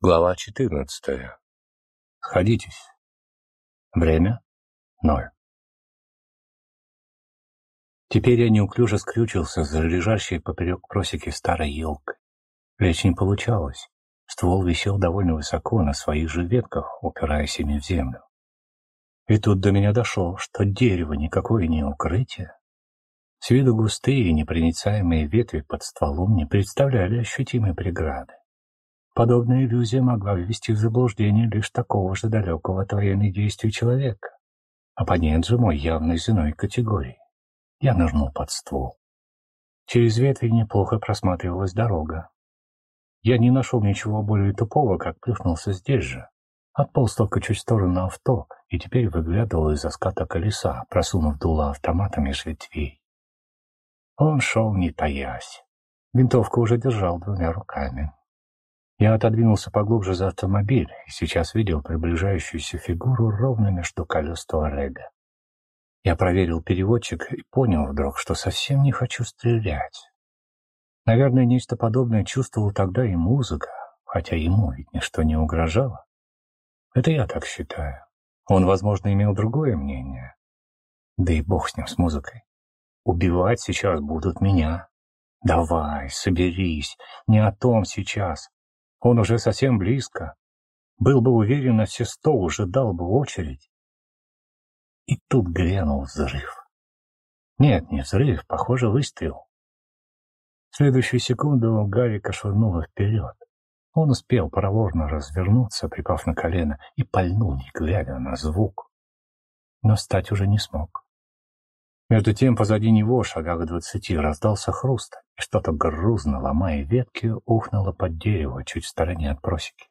Глава 14. Сходитесь. Время — ноль. Теперь я неуклюже скрючился за лежащей поперек просеки старой елкой. Лечь не получалось. Ствол висел довольно высоко на своих же ветках, упираясь ими в землю. И тут до меня дошло, что дерево никакое не укрытие. С виду густые и непроницаемые ветви под стволом не представляли ощутимой преграды. Подобная иллюзия могла ввести в заблуждение лишь такого же далекого от военных действий человека. Оппонент же мой явно из категории. Я нырнул под ствол. Через ветви неплохо просматривалась дорога. Я не нашел ничего более тупого, как плюхнулся здесь же. Отполз только чуть в сторону авто и теперь выглядывал из-за ската колеса, просунув дуло автомата меж ветвей. Он шел не таясь. Винтовку уже держал двумя руками. Я отодвинулся поглубже за автомобиль и сейчас видел приближающуюся фигуру ровно между колес Туарега. Я проверил переводчик и понял вдруг, что совсем не хочу стрелять. Наверное, нечто подобное чувствовал тогда и музыка, хотя ему ведь ничто не угрожало. Это я так считаю. Он, возможно, имел другое мнение. Да и бог с ним, с музыкой. Убивать сейчас будут меня. Давай, соберись, не о том сейчас. Он уже совсем близко. Был бы уверен на все сто, уже дал бы очередь. И тут грянул взрыв. Нет, не взрыв, похоже, выстрел. В следующую секунду Гарика швырнуло вперед. Он успел проворно развернуться, припав на колено, и пальнул, не глядя на звук. Но встать уже не смог. Между тем позади него, шагах двадцати, раздался хруст, и что-то грузно, ломая ветки, ухнуло под дерево чуть в стороне от просеки.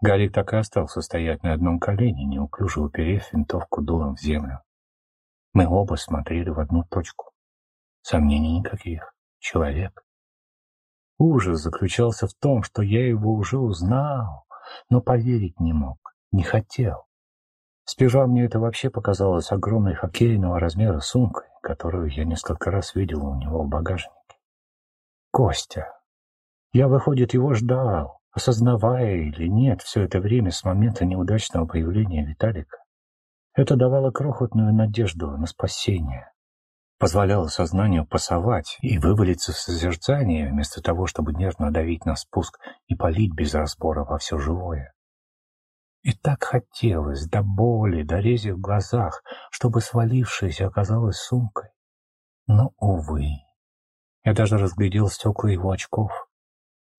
Гарик так и остался стоять на одном колене, неуклюже уперев винтовку дулом в землю. Мы оба смотрели в одну точку. Сомнений никаких. Человек. Ужас заключался в том, что я его уже узнал, но поверить не мог, не хотел. Сперва мне это вообще показалось огромной хоккейного размера сумкой, которую я несколько раз видел у него в багажнике. Костя. Я, выходит, его ждал, осознавая или нет все это время с момента неудачного появления Виталика. Это давало крохотную надежду на спасение. Позволяло сознанию пасовать и вывалиться в созерцание, вместо того, чтобы нервно давить на спуск и палить без разбора во все живое. И так хотелось, до боли, до рези в глазах, чтобы свалившаяся оказалась сумкой. Но, увы, я даже разглядел стекла его очков.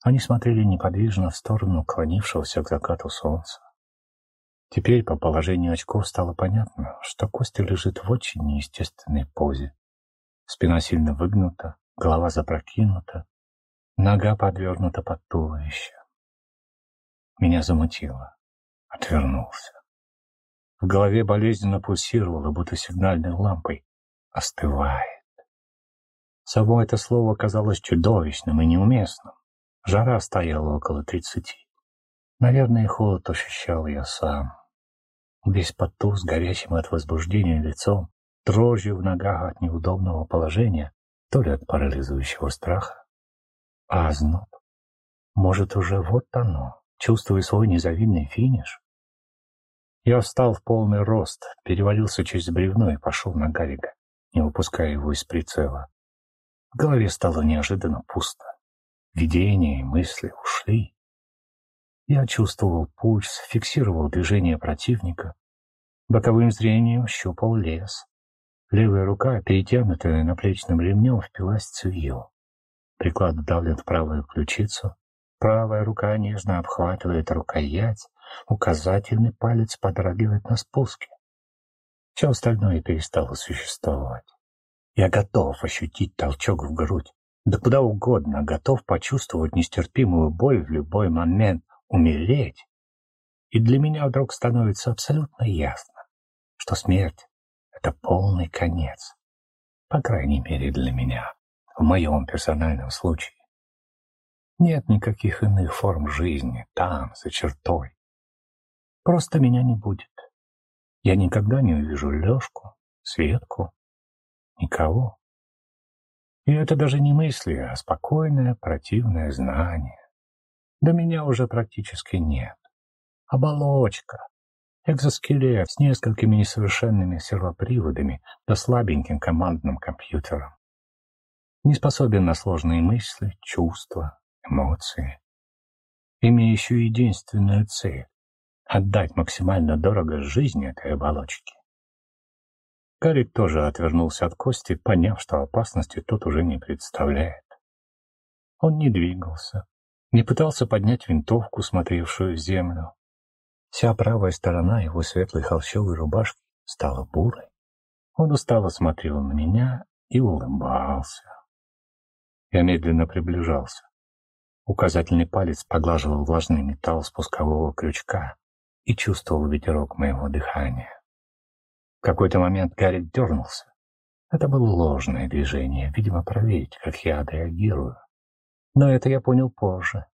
Они смотрели неподвижно в сторону клонившегося к закату солнца. Теперь по положению очков стало понятно, что Костя лежит в очень неестественной позе. Спина сильно выгнута, голова запрокинута, нога подвернута под туловище. Меня замутило отвернулся. В голове болезненно пульсировало, будто сигнальной лампой. Остывает. Само это слово казалось чудовищным и неуместным. Жара стояла около тридцати. Наверное, холод ощущал я сам. Весь поту с горячим от возбуждения лицом, дрожью в ногах от неудобного положения, то ли от парализующего страха. А озноб? Может, уже вот оно, чувствуя свой незавидный финиш? Я встал в полный рост, перевалился через бревно и пошел на Гарика, не выпуская его из прицела. В голове стало неожиданно пусто. Видения и мысли ушли. Я чувствовал пульс, фиксировал движение противника. Боковым зрением щупал лес. Левая рука, перетянутая наплечным ремнем, впилась в цевьё. Приклад вдавлен в правую ключицу. Правая рука нежно обхватывает рукоять, Указательный палец подрагивает на спуске. Все остальное перестало существовать. Я готов ощутить толчок в грудь. Да куда угодно, готов почувствовать нестерпимую боль в любой момент, умереть. И для меня вдруг становится абсолютно ясно, что смерть — это полный конец. По крайней мере, для меня, в моем персональном случае. Нет никаких иных форм жизни там, за чертой. Просто меня не будет. Я никогда не увижу Лешку, Светку, никого. И это даже не мысли, а спокойное противное знание. до меня уже практически нет. Оболочка, экзоскелет с несколькими несовершенными сервоприводами да слабеньким командным компьютером. Не способен на сложные мысли, чувства, эмоции. Имеющую единственную цель — отдать максимально дорого жизни этой оболочки. Гарик тоже отвернулся от Кости, поняв, что опасности тот уже не представляет. Он не двигался, не пытался поднять винтовку, смотревшую в землю. Вся правая сторона его светлой холщовой рубашки стала бурой. Он устало смотрел на меня и улыбался. Я медленно приближался. Указательный палец поглаживал влажный металл спускового крючка и чувствовал ветерок моего дыхания. В какой-то момент Гарри дернулся. Это было ложное движение, видимо, проверить, как я отреагирую. Но это я понял позже.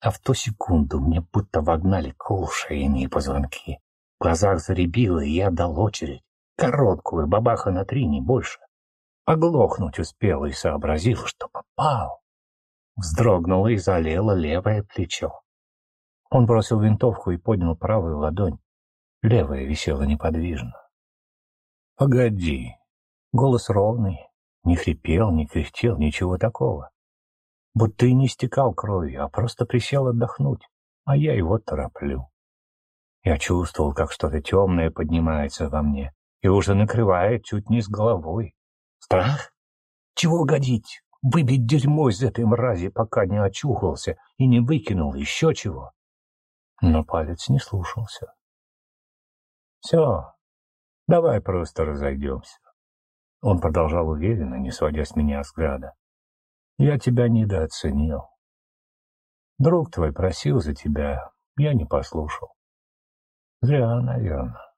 А в ту секунду мне будто вогнали кол шейные позвонки. В глазах заребило, и я дал очередь. Короткую, бабаха на три, не больше. Оглохнуть успел и сообразил, что попал. Вздрогнуло и залило левое плечо. Он бросил винтовку и поднял правую ладонь. Левая висела неподвижно. «Погоди!» Голос ровный, не хрипел, не кряхтел, ничего такого. Будто и не стекал кровью, а просто присел отдохнуть, а я его тороплю. Я чувствовал, как что-то темное поднимается во мне и уже накрывает чуть не с головой. Страх? Чего годить? Выбить дерьмо из этой мрази, пока не очухался и не выкинул еще чего. Но палец не слушался. Все, Давай просто разойдемся. Он продолжал уверенно, не сводя с меня взгляда. Я тебя недооценил. Друг твой просил за тебя, я не послушал. Зря, наверное.